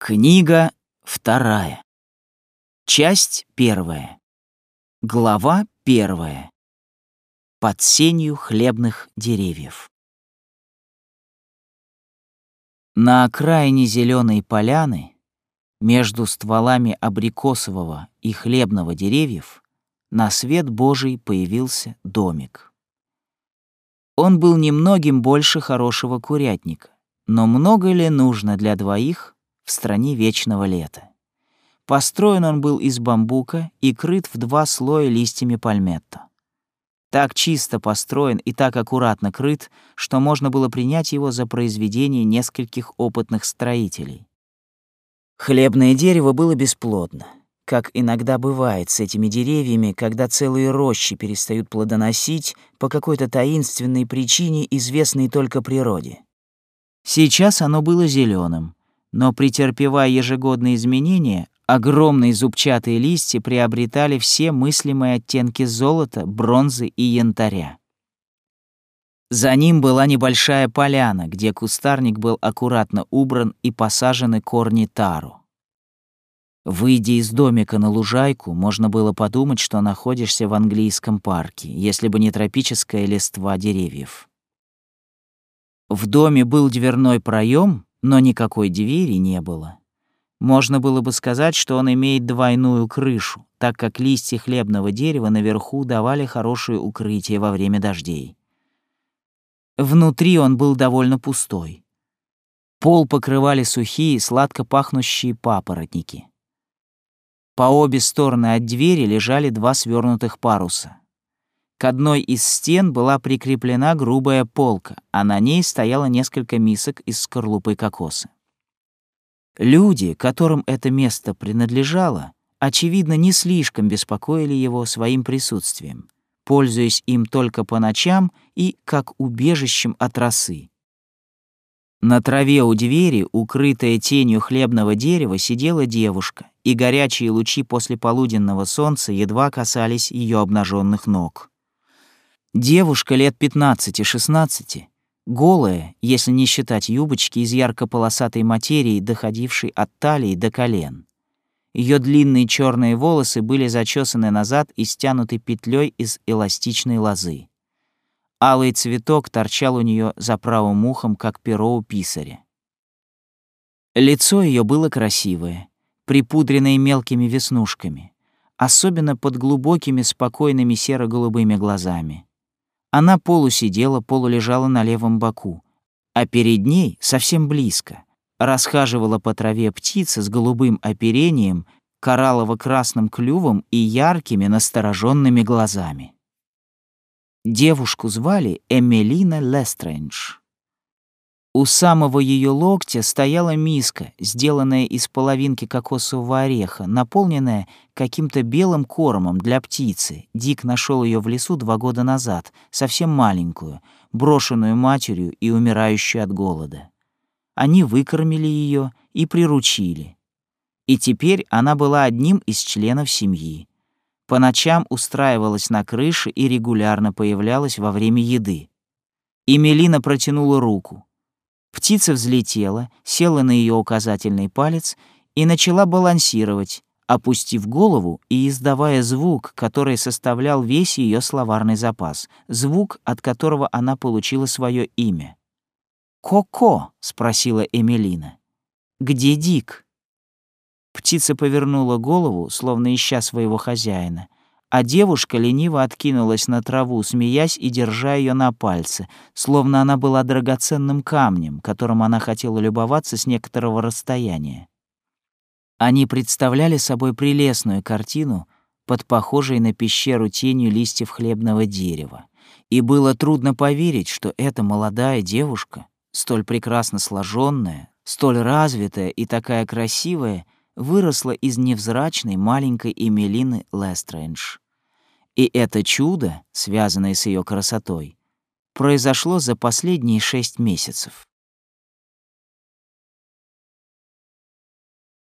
Книга вторая. Часть первая. Глава первая. Под сенью хлебных деревьев. На окраине зеленой поляны, между стволами абрикосового и хлебного деревьев, на свет Божий появился домик. Он был немногим больше хорошего курятника, но много ли нужно для двоих в стране вечного лета. Построен он был из бамбука и крыт в два слоя листьями пальметто. Так чисто построен и так аккуратно крыт, что можно было принять его за произведение нескольких опытных строителей. Хлебное дерево было бесплодно, как иногда бывает с этими деревьями, когда целые рощи перестают плодоносить по какой-то таинственной причине, известной только природе. Сейчас оно было зеленым, но претерпевая ежегодные изменения, огромные зубчатые листья приобретали все мыслимые оттенки золота, бронзы и янтаря. За ним была небольшая поляна, где кустарник был аккуратно убран и посажены корни тару. Выйдя из домика на лужайку, можно было подумать, что находишься в английском парке, если бы не тропическая листва деревьев. В доме был дверной проем, но никакой двери не было. Можно было бы сказать, что он имеет двойную крышу, так как листья хлебного дерева наверху давали хорошее укрытие во время дождей. Внутри он был довольно пустой. Пол покрывали сухие, сладко пахнущие папоротники. По обе стороны от двери лежали два свернутых паруса. К одной из стен была прикреплена грубая полка, а на ней стояло несколько мисок из скорлупы кокоса. Люди, которым это место принадлежало, очевидно, не слишком беспокоили его своим присутствием, пользуясь им только по ночам и как убежищем от росы. На траве у двери, укрытая тенью хлебного дерева, сидела девушка, и горячие лучи после полуденного солнца едва касались ее обнаженных ног. Девушка лет 15-16, голая, если не считать юбочки из ярко-полосатой материи, доходившей от талии до колен. Ее длинные черные волосы были зачесаны назад и стянуты петлей из эластичной лозы. Алый цветок торчал у нее за правым ухом, как перо у писаря. Лицо ее было красивое, припудренное мелкими веснушками, особенно под глубокими спокойными серо-голубыми глазами. Она полусидела, полулежала на левом боку, а перед ней, совсем близко, расхаживала по траве птица с голубым оперением, кораллово-красным клювом и яркими настороженными глазами. Девушку звали Эмилина Лестрендж. У самого ее локтя стояла миска, сделанная из половинки кокосового ореха, наполненная каким-то белым кормом для птицы. Дик нашел ее в лесу два года назад, совсем маленькую, брошенную матерью и умирающую от голода. Они выкормили ее и приручили. И теперь она была одним из членов семьи. По ночам устраивалась на крыше и регулярно появлялась во время еды. И Мелина протянула руку — Птица взлетела, села на ее указательный палец и начала балансировать, опустив голову и издавая звук, который составлял весь ее словарный запас, звук, от которого она получила свое имя. «Ко-ко?» — спросила Эмилина. «Где Дик?» Птица повернула голову, словно ища своего хозяина, а девушка лениво откинулась на траву, смеясь и держа ее на пальце, словно она была драгоценным камнем, которым она хотела любоваться с некоторого расстояния. Они представляли собой прелестную картину под похожей на пещеру тенью листьев хлебного дерева. И было трудно поверить, что эта молодая девушка, столь прекрасно сложенная, столь развитая и такая красивая — выросла из невзрачной маленькой Эмилины Лестрендж. И это чудо, связанное с ее красотой, произошло за последние шесть месяцев.